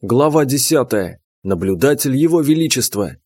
Глава 10. Наблюдатель Его Величества.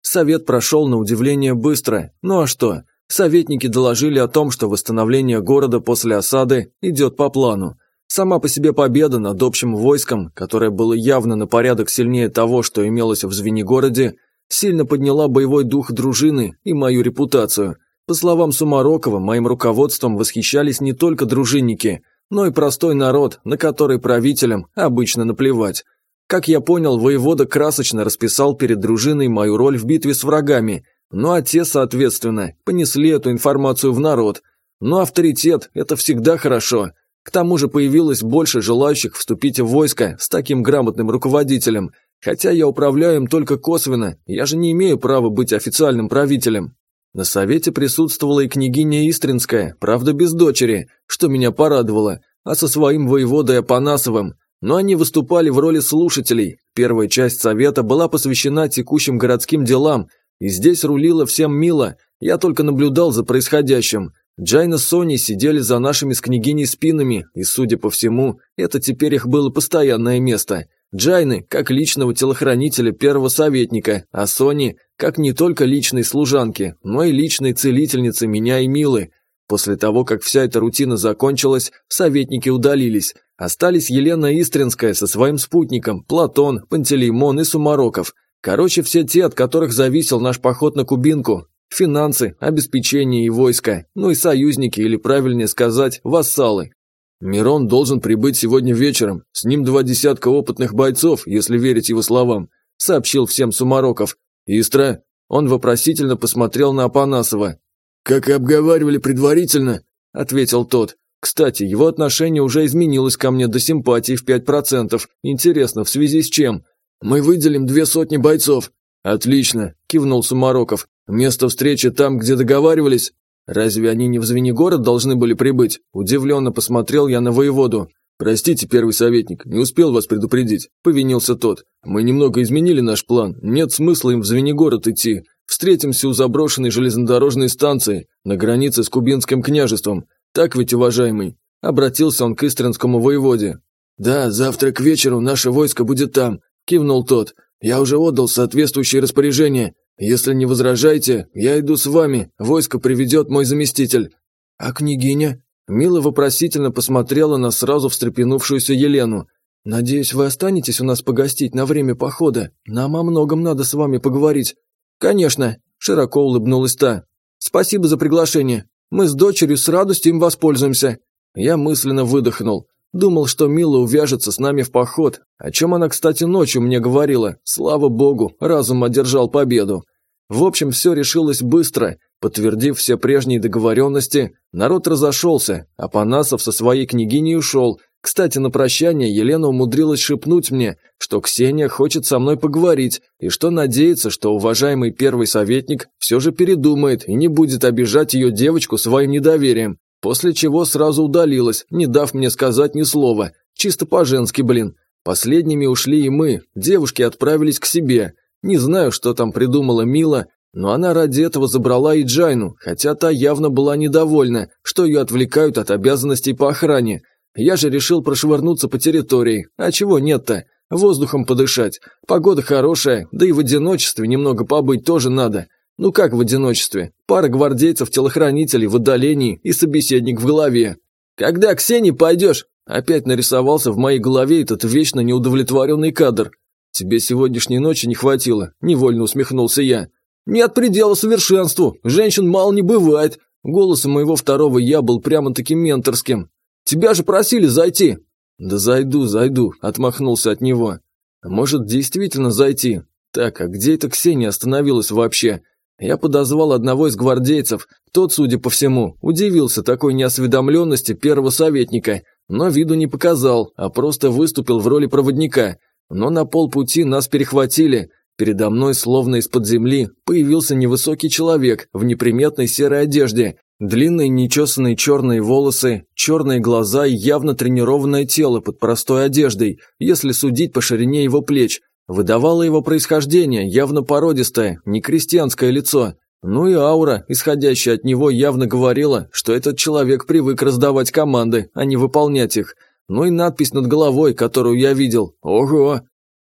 Совет прошел на удивление быстро. Ну а что? Советники доложили о том, что восстановление города после осады идет по плану. Сама по себе победа над общим войском, которое было явно на порядок сильнее того, что имелось в Звенигороде, сильно подняла боевой дух дружины и мою репутацию. По словам Сумарокова, моим руководством восхищались не только дружинники, но и простой народ, на который правителям обычно наплевать. Как я понял, воевода красочно расписал перед дружиной мою роль в битве с врагами, ну а те, соответственно, понесли эту информацию в народ. Но авторитет – это всегда хорошо. К тому же появилось больше желающих вступить в войско с таким грамотным руководителем. Хотя я управляю им только косвенно, я же не имею права быть официальным правителем. На совете присутствовала и княгиня Истринская, правда без дочери, что меня порадовало, а со своим воеводой Апанасовым – но они выступали в роли слушателей. Первая часть совета была посвящена текущим городским делам, и здесь рулила всем Мила, я только наблюдал за происходящим. Джайна с Соней сидели за нашими с княгиней спинами, и, судя по всему, это теперь их было постоянное место. Джайны как личного телохранителя первого советника, а Сони как не только личной служанки, но и личной целительницы меня и Милы. После того, как вся эта рутина закончилась, советники удалились – Остались Елена Истринская со своим спутником, Платон, Пантелеймон и Сумароков. Короче, все те, от которых зависел наш поход на Кубинку. Финансы, обеспечение и войско, ну и союзники, или правильнее сказать, вассалы. Мирон должен прибыть сегодня вечером, с ним два десятка опытных бойцов, если верить его словам, сообщил всем Сумароков. Истра, он вопросительно посмотрел на Апанасова. «Как и обговаривали предварительно», – ответил тот. Кстати, его отношение уже изменилось ко мне до симпатии в 5%. Интересно, в связи с чем? Мы выделим две сотни бойцов. Отлично, кивнул Сумароков. Место встречи там, где договаривались. Разве они не в Звенигород должны были прибыть? Удивленно посмотрел я на воеводу. «Простите, первый советник, не успел вас предупредить», – повинился тот. «Мы немного изменили наш план. Нет смысла им в Звенигород идти. Встретимся у заброшенной железнодорожной станции на границе с Кубинским княжеством. Так ведь, уважаемый?» – обратился он к истринскому воеводе. «Да, завтра к вечеру наше войско будет там», – кивнул тот. «Я уже отдал соответствующие распоряжения. Если не возражаете, я иду с вами, войско приведет мой заместитель». «А княгиня?» Мила вопросительно посмотрела на сразу встрепенувшуюся Елену. «Надеюсь, вы останетесь у нас погостить на время похода. Нам о многом надо с вами поговорить». «Конечно», – широко улыбнулась та. «Спасибо за приглашение. Мы с дочерью с радостью им воспользуемся». Я мысленно выдохнул. Думал, что Мила увяжется с нами в поход, о чем она, кстати, ночью мне говорила. Слава богу, разум одержал победу. В общем, все решилось быстро. Подтвердив все прежние договоренности, народ разошелся, а Панасов со своей княгиней ушел, кстати, на прощание Елена умудрилась шепнуть мне, что Ксения хочет со мной поговорить, и что надеется, что уважаемый первый советник все же передумает и не будет обижать ее девочку своим недоверием, после чего сразу удалилась, не дав мне сказать ни слова, чисто по-женски, блин. Последними ушли и мы, девушки отправились к себе. Не знаю, что там придумала Мила, но она ради этого забрала и Джайну, хотя та явно была недовольна, что ее отвлекают от обязанностей по охране. Я же решил прошвырнуться по территории. А чего нет-то? Воздухом подышать. Погода хорошая, да и в одиночестве немного побыть тоже надо. Ну как в одиночестве? Пара гвардейцев-телохранителей в отдалении и собеседник в голове. «Когда к Сене пойдешь?» Опять нарисовался в моей голове этот вечно неудовлетворенный кадр. «Тебе сегодняшней ночи не хватило», – невольно усмехнулся я. «Нет предела совершенству, женщин мало не бывает». Голос моего второго «я» был прямо-таки менторским. Тебя же просили зайти!» «Да зайду, зайду», – отмахнулся от него. «Может, действительно зайти? Так, а где эта Ксения остановилась вообще?» Я подозвал одного из гвардейцев. Тот, судя по всему, удивился такой неосведомленности первого советника, но виду не показал, а просто выступил в роли проводника. Но на полпути нас перехватили. Передо мной, словно из-под земли, появился невысокий человек в неприметной серой одежде, Длинные нечесанные черные волосы, черные глаза и явно тренированное тело под простой одеждой, если судить по ширине его плеч, выдавало его происхождение, явно породистое, не крестьянское лицо. Ну и аура, исходящая от него, явно говорила, что этот человек привык раздавать команды, а не выполнять их. Ну и надпись над головой, которую я видел. Ого!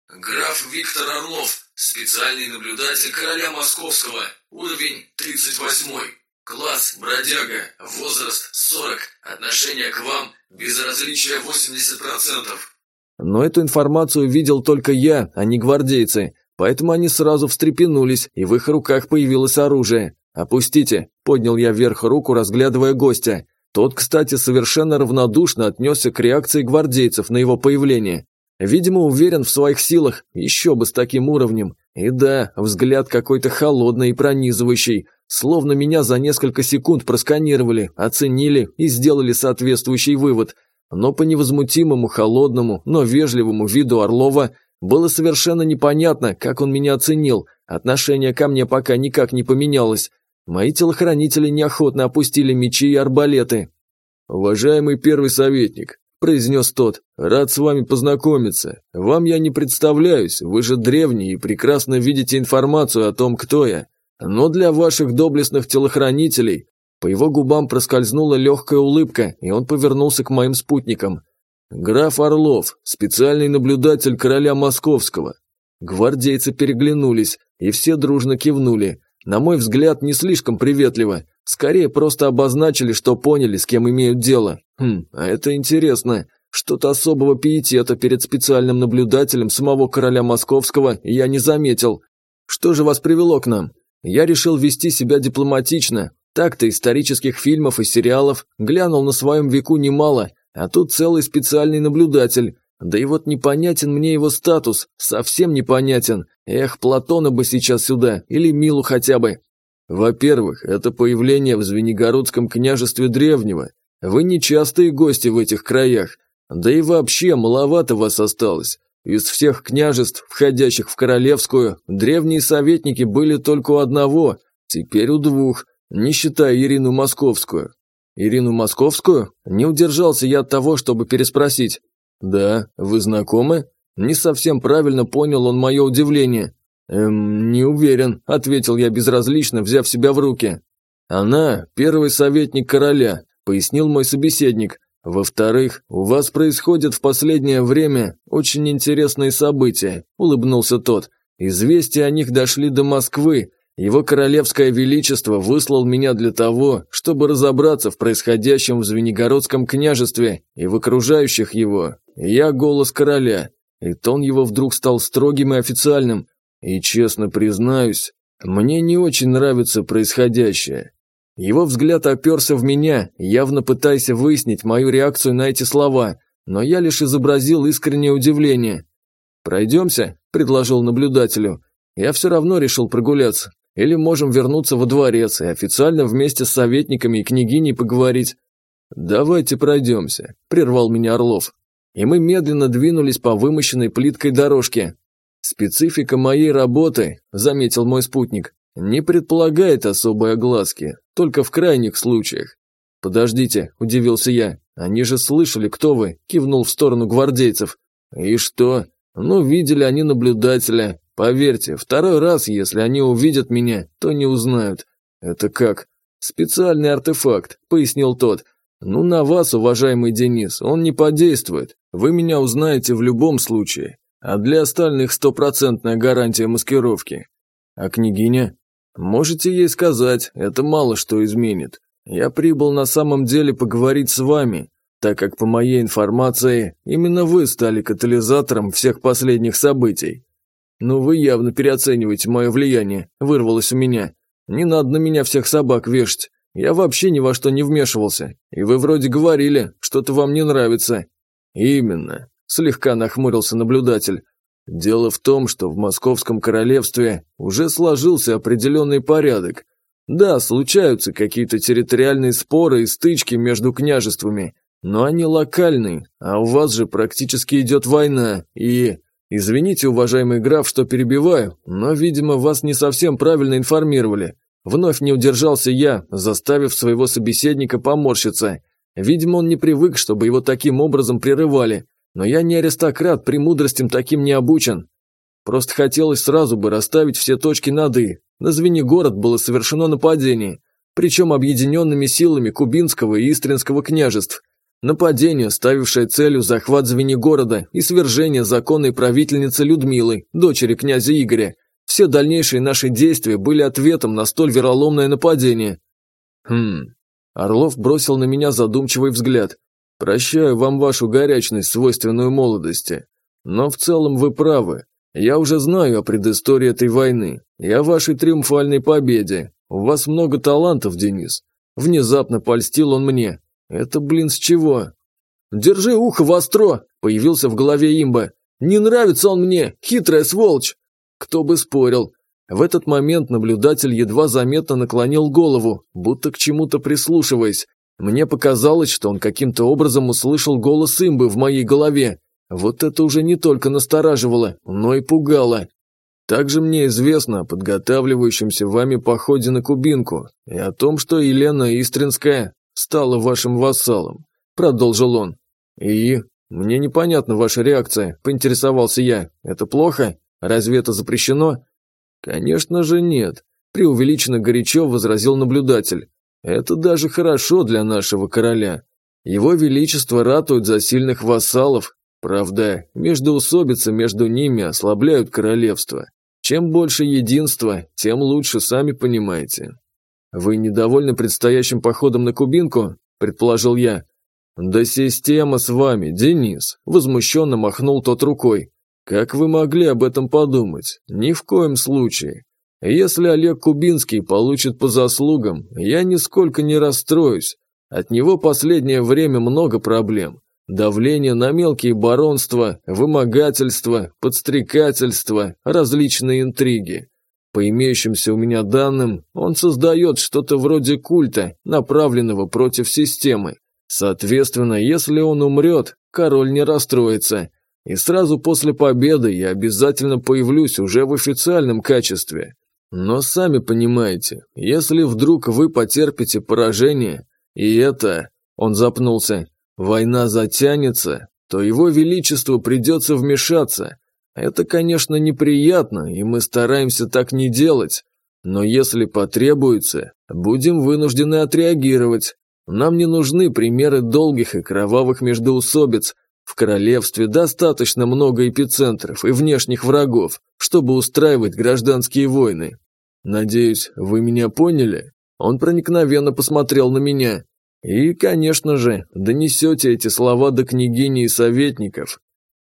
Граф Виктор Орлов, специальный наблюдатель короля Московского, уровень 38. Класс бродяга, возраст 40, отношение к вам безразличие 80%. Но эту информацию видел только я, а не гвардейцы, поэтому они сразу встрепенулись, и в их руках появилось оружие. «Опустите», – поднял я вверх руку, разглядывая гостя. Тот, кстати, совершенно равнодушно отнесся к реакции гвардейцев на его появление. Видимо, уверен в своих силах, еще бы с таким уровнем. И да, взгляд какой-то холодный и пронизывающий, словно меня за несколько секунд просканировали, оценили и сделали соответствующий вывод. Но по невозмутимому, холодному, но вежливому виду Орлова было совершенно непонятно, как он меня оценил. Отношение ко мне пока никак не поменялось. Мои телохранители неохотно опустили мечи и арбалеты. «Уважаемый первый советник, – произнес тот. «Рад с вами познакомиться. Вам я не представляюсь, вы же древний и прекрасно видите информацию о том, кто я. Но для ваших доблестных телохранителей...» По его губам проскользнула легкая улыбка, и он повернулся к моим спутникам. «Граф Орлов, специальный наблюдатель короля Московского». Гвардейцы переглянулись, и все дружно кивнули. На мой взгляд, не слишком приветливо. Скорее, просто обозначили, что поняли, с кем имеют дело. Хм, а это интересно. Что-то особого пиетета перед специальным наблюдателем самого короля Московского я не заметил. Что же вас привело к нам? Я решил вести себя дипломатично. Так-то исторических фильмов и сериалов глянул на своем веку немало, а тут целый специальный наблюдатель. Да и вот непонятен мне его статус, совсем непонятен. Эх, Платона бы сейчас сюда, или Милу хотя бы. Во-первых, это появление в Звенигородском княжестве древнего. Вы нечастые гости в этих краях. Да и вообще, маловато вас осталось. Из всех княжеств, входящих в Королевскую, древние советники были только у одного, теперь у двух, не считая Ирину Московскую. Ирину Московскую? Не удержался я от того, чтобы переспросить. «Да, вы знакомы?» Не совсем правильно понял он мое удивление. «Эм, не уверен», – ответил я безразлично, взяв себя в руки. «Она – первый советник короля», – пояснил мой собеседник. «Во-вторых, у вас происходят в последнее время очень интересные события», – улыбнулся тот. «Известия о них дошли до Москвы. Его королевское величество выслал меня для того, чтобы разобраться в происходящем в Звенигородском княжестве и в окружающих его. Я голос короля». И тон его вдруг стал строгим и официальным. И честно признаюсь, мне не очень нравится происходящее. Его взгляд оперся в меня, явно пытаясь выяснить мою реакцию на эти слова, но я лишь изобразил искреннее удивление. «Пройдемся?» – предложил наблюдателю. «Я все равно решил прогуляться. Или можем вернуться во дворец и официально вместе с советниками и княгиней поговорить». «Давайте пройдемся», – прервал меня Орлов. И мы медленно двинулись по вымощенной плиткой дорожке. «Специфика моей работы», – заметил мой спутник, – «не предполагает особой огласки, только в крайних случаях». «Подождите», – удивился я, – «они же слышали, кто вы», – кивнул в сторону гвардейцев. «И что? Ну, видели они наблюдателя. Поверьте, второй раз, если они увидят меня, то не узнают». «Это как?» «Специальный артефакт», – пояснил тот. «Ну, на вас, уважаемый Денис, он не подействует. Вы меня узнаете в любом случае а для остальных стопроцентная гарантия маскировки. А княгиня? Можете ей сказать, это мало что изменит. Я прибыл на самом деле поговорить с вами, так как по моей информации, именно вы стали катализатором всех последних событий. Но вы явно переоцениваете мое влияние, вырвалось у меня. Не надо на меня всех собак вешать. Я вообще ни во что не вмешивался. И вы вроде говорили, что-то вам не нравится. Именно. Слегка нахмурился наблюдатель. Дело в том, что в Московском королевстве уже сложился определенный порядок. Да, случаются какие-то территориальные споры и стычки между княжествами, но они локальные, а у вас же практически идет война, и... Извините, уважаемый граф, что перебиваю, но, видимо, вас не совсем правильно информировали. Вновь не удержался я, заставив своего собеседника поморщиться. Видимо, он не привык, чтобы его таким образом прерывали. Но я не аристократ, премудростям таким не обучен. Просто хотелось сразу бы расставить все точки над «и». На Звенигород было совершено нападение, причем объединенными силами Кубинского и Истринского княжеств. Нападение, ставившее целью захват Звенигорода и свержение законной правительницы Людмилы, дочери князя Игоря. Все дальнейшие наши действия были ответом на столь вероломное нападение. Хм. Орлов бросил на меня задумчивый взгляд. Прощаю вам вашу горячность, свойственную молодости. Но в целом вы правы. Я уже знаю о предыстории этой войны и о вашей триумфальной победе. У вас много талантов, Денис. Внезапно польстил он мне. Это, блин, с чего? Держи ухо востро, появился в голове имба. Не нравится он мне, хитрая сволочь. Кто бы спорил. В этот момент наблюдатель едва заметно наклонил голову, будто к чему-то прислушиваясь. Мне показалось, что он каким-то образом услышал голос имбы в моей голове. Вот это уже не только настораживало, но и пугало. Также мне известно о подготавливающемся вами походе на Кубинку и о том, что Елена Истринская стала вашим вассалом», – продолжил он. «И? Мне непонятна ваша реакция», – поинтересовался я. «Это плохо? Разве это запрещено?» «Конечно же нет», – преувеличенно горячо возразил наблюдатель. «Это даже хорошо для нашего короля. Его Величество ратует за сильных вассалов, Правда, междоусобицы между ними ослабляют королевство. Чем больше единства, тем лучше, сами понимаете. Вы недовольны предстоящим походом на Кубинку? Предположил я. Да система с вами, Денис. Возмущенно махнул тот рукой. Как вы могли об этом подумать? Ни в коем случае. Если Олег Кубинский получит по заслугам, я нисколько не расстроюсь. От него последнее время много проблем. Давление на мелкие баронства, вымогательство, подстрекательство, различные интриги. По имеющимся у меня данным, он создает что-то вроде культа, направленного против системы. Соответственно, если он умрет, король не расстроится. И сразу после победы я обязательно появлюсь уже в официальном качестве. Но сами понимаете, если вдруг вы потерпите поражение, и это... Он запнулся война затянется, то его величеству придется вмешаться. Это, конечно, неприятно, и мы стараемся так не делать. Но если потребуется, будем вынуждены отреагировать. Нам не нужны примеры долгих и кровавых междоусобиц. В королевстве достаточно много эпицентров и внешних врагов, чтобы устраивать гражданские войны. Надеюсь, вы меня поняли? Он проникновенно посмотрел на меня. И, конечно же, донесете эти слова до княгини и советников.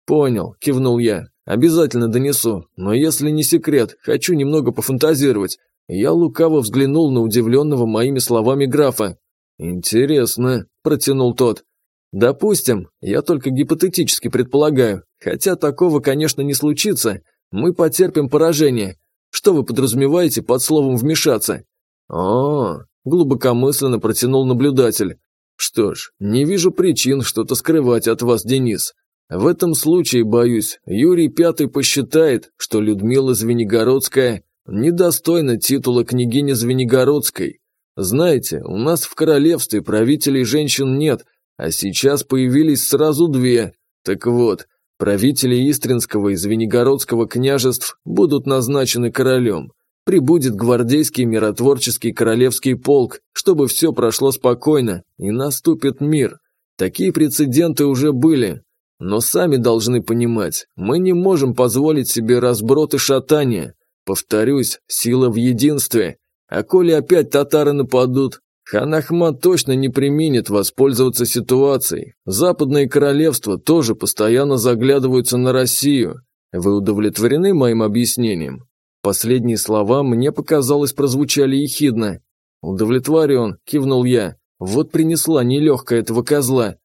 Понял, кивнул я. Обязательно донесу, но если не секрет, хочу немного пофантазировать. Я лукаво взглянул на удивленного моими словами графа. «Интересно», – протянул тот. «Допустим, я только гипотетически предполагаю, хотя такого, конечно, не случится, мы потерпим поражение. Что вы подразумеваете под словом «вмешаться»?» «О, Глубокомысленно протянул наблюдатель. Что ж, не вижу причин что-то скрывать от вас, Денис. В этом случае, боюсь, Юрий Пятый посчитает, что Людмила Звенигородская недостойна титула княгини Звенигородской. Знаете, у нас в королевстве правителей женщин нет, а сейчас появились сразу две. Так вот, правители Истринского и Звенигородского княжеств будут назначены королем прибудет гвардейский миротворческий королевский полк, чтобы все прошло спокойно, и наступит мир. Такие прецеденты уже были. Но сами должны понимать, мы не можем позволить себе разброд и шатание. Повторюсь, сила в единстве. А коли опять татары нападут, хан Ахмад точно не применит воспользоваться ситуацией. Западные королевства тоже постоянно заглядываются на Россию. Вы удовлетворены моим объяснением? Последние слова мне показалось прозвучали ехидно. «Удовлетворен», – кивнул я. «Вот принесла нелегкая этого козла».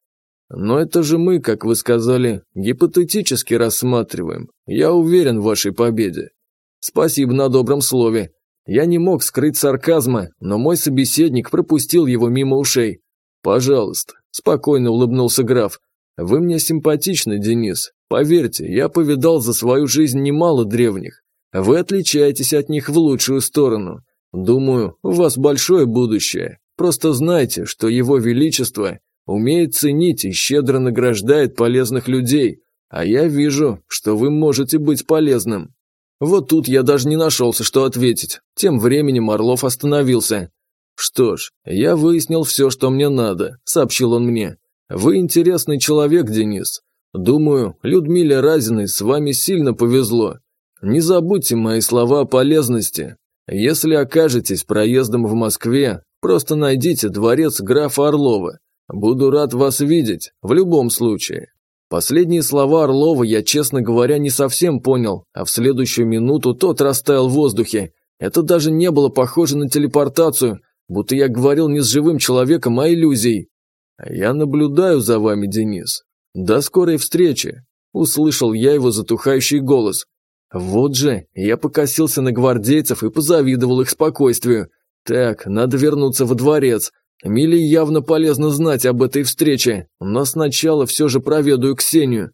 «Но это же мы, как вы сказали, гипотетически рассматриваем. Я уверен в вашей победе». «Спасибо на добром слове. Я не мог скрыть сарказма, но мой собеседник пропустил его мимо ушей. «Пожалуйста», – спокойно улыбнулся граф. «Вы мне симпатичны, Денис. Поверьте, я повидал за свою жизнь немало древних. Вы отличаетесь от них в лучшую сторону. Думаю, у вас большое будущее. Просто знайте, что его величество умеет ценить и щедро награждает полезных людей, а я вижу, что вы можете быть полезным». Вот тут я даже не нашелся, что ответить. Тем временем Орлов остановился. «Что ж, я выяснил все, что мне надо», – сообщил он мне. Вы интересный человек, Денис. Думаю, Людмиле Разиной с вами сильно повезло. Не забудьте мои слова о полезности. Если окажетесь проездом в Москве, просто найдите дворец графа Орлова. Буду рад вас видеть, в любом случае. Последние слова Орлова я, честно говоря, не совсем понял, а в следующую минуту тот растаял в воздухе. Это даже не было похоже на телепортацию, будто я говорил не с живым человеком, а иллюзией. «Я наблюдаю за вами, Денис. До скорой встречи!» Услышал я его затухающий голос. Вот же, я покосился на гвардейцев и позавидовал их спокойствию. Так, надо вернуться во дворец. Миле явно полезно знать об этой встрече, но сначала все же проведаю Ксению.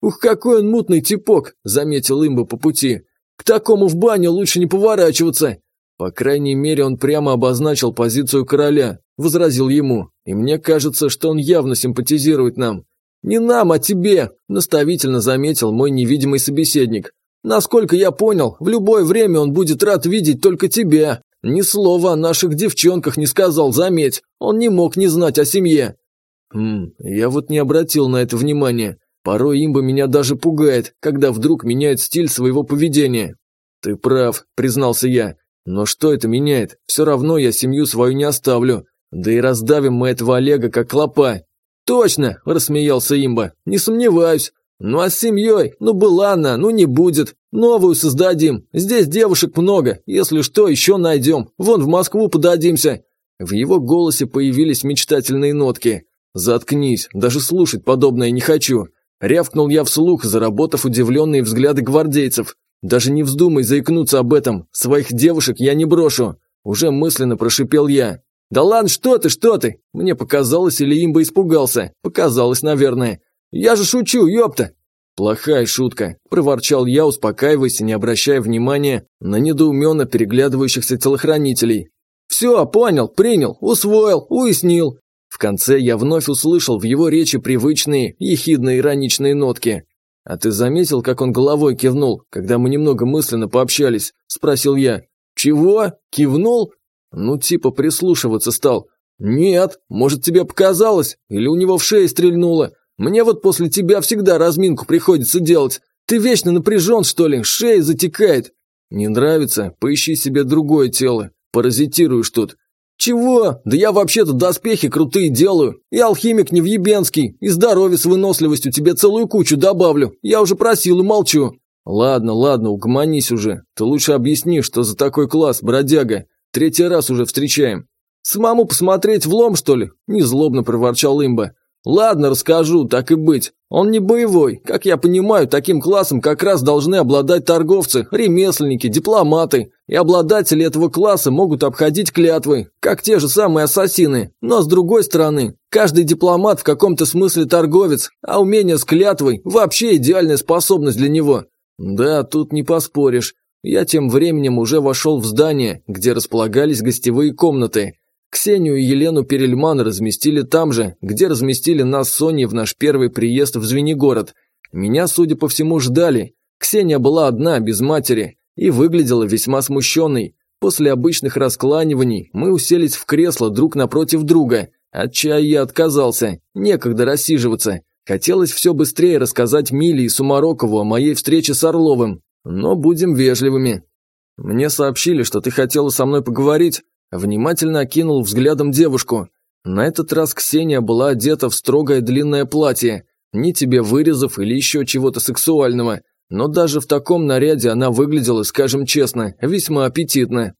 «Ух, какой он мутный типок!» – заметил имба по пути. «К такому в баню лучше не поворачиваться!» По крайней мере, он прямо обозначил позицию короля, возразил ему, и мне кажется, что он явно симпатизирует нам. «Не нам, а тебе!» – наставительно заметил мой невидимый собеседник. «Насколько я понял, в любое время он будет рад видеть только тебя. Ни слова о наших девчонках не сказал, заметь. Он не мог не знать о семье». «Хм, я вот не обратил на это внимания. Порой имба меня даже пугает, когда вдруг меняет стиль своего поведения». «Ты прав», – признался я. «Но что это меняет? Все равно я семью свою не оставлю. Да и раздавим мы этого Олега как клопа». «Точно!» – рассмеялся имба. «Не сомневаюсь. Ну а с семьей? Ну была она, ну не будет. Новую создадим. Здесь девушек много. Если что, еще найдем. Вон в Москву подадимся». В его голосе появились мечтательные нотки. «Заткнись, даже слушать подобное не хочу». Рявкнул я вслух, заработав удивленные взгляды гвардейцев. «Даже не вздумай заикнуться об этом. Своих девушек я не брошу». Уже мысленно прошипел я. «Да ладно, что ты, что ты?» Мне показалось, или имба испугался. Показалось, наверное. «Я же шучу, ёпта!» «Плохая шутка», – проворчал я, успокаиваясь и не обращая внимания на недоуменно переглядывающихся телохранителей. «Все, понял, принял, усвоил, уяснил». В конце я вновь услышал в его речи привычные, ехидно-ироничные нотки. «А ты заметил, как он головой кивнул, когда мы немного мысленно пообщались?» – спросил я. «Чего? Кивнул?» Ну, типа прислушиваться стал. «Нет, может, тебе показалось? Или у него в шее стрельнуло? Мне вот после тебя всегда разминку приходится делать. Ты вечно напряжен, что ли? Шея затекает. Не нравится? Поищи себе другое тело. Паразитируешь тут. Чего? Да я вообще-то доспехи крутые делаю. И алхимик невъебенский. И здоровье с выносливостью тебе целую кучу добавлю. Я уже просил и молчу. Ладно, ладно, угомонись уже. Ты лучше объясни, что за такой класс, бродяга. Третий раз уже встречаем. Самому посмотреть в лом, что ли? Незлобно проворчал имба. «Ладно, расскажу, так и быть. Он не боевой. Как я понимаю, таким классом как раз должны обладать торговцы, ремесленники, дипломаты. И обладатели этого класса могут обходить клятвы, как те же самые ассасины. Но с другой стороны, каждый дипломат в каком-то смысле торговец, а умение с клятвой – вообще идеальная способность для него. Да, тут не поспоришь. Я тем временем уже вошел в здание, где располагались гостевые комнаты. Ксению и Елену Перельман разместили там же, где разместили нас с Соней в наш первый приезд в Звенигород. Меня, судя по всему, ждали. Ксения была одна, без матери, и выглядела весьма смущенной. После обычных раскланиваний мы уселись в кресло друг напротив друга. От чая я отказался, некогда рассиживаться. Хотелось все быстрее рассказать Миле и Сумарокову о моей встрече с Орловым, но будем вежливыми. Мне сообщили, что ты хотела со мной поговорить, Внимательно окинул взглядом девушку. На этот раз Ксения была одета в строгое длинное платье, ни тебе вырезов или еще чего-то сексуального, но даже в таком наряде она выглядела, скажем честно, весьма аппетитно.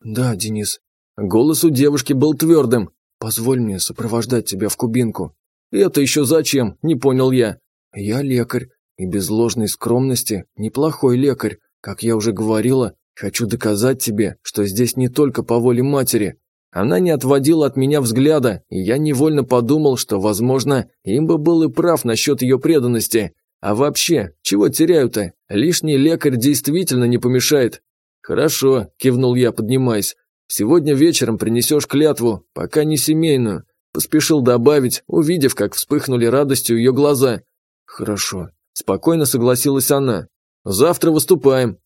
«Да, Денис». Голос у девушки был твердым. «Позволь мне сопровождать тебя в кубинку». «Это еще зачем?» – не понял я. «Я лекарь, и без ложной скромности неплохой лекарь. Как я уже говорила, Хочу доказать тебе, что здесь не только по воле матери. Она не отводила от меня взгляда, и я невольно подумал, что, возможно, им бы был и прав насчет ее преданности. А вообще, чего теряю-то? Лишний лекарь действительно не помешает. Хорошо, кивнул я, поднимаясь. Сегодня вечером принесешь клятву, пока не семейную. Поспешил добавить, увидев, как вспыхнули радостью ее глаза. Хорошо, спокойно согласилась она. Завтра выступаем.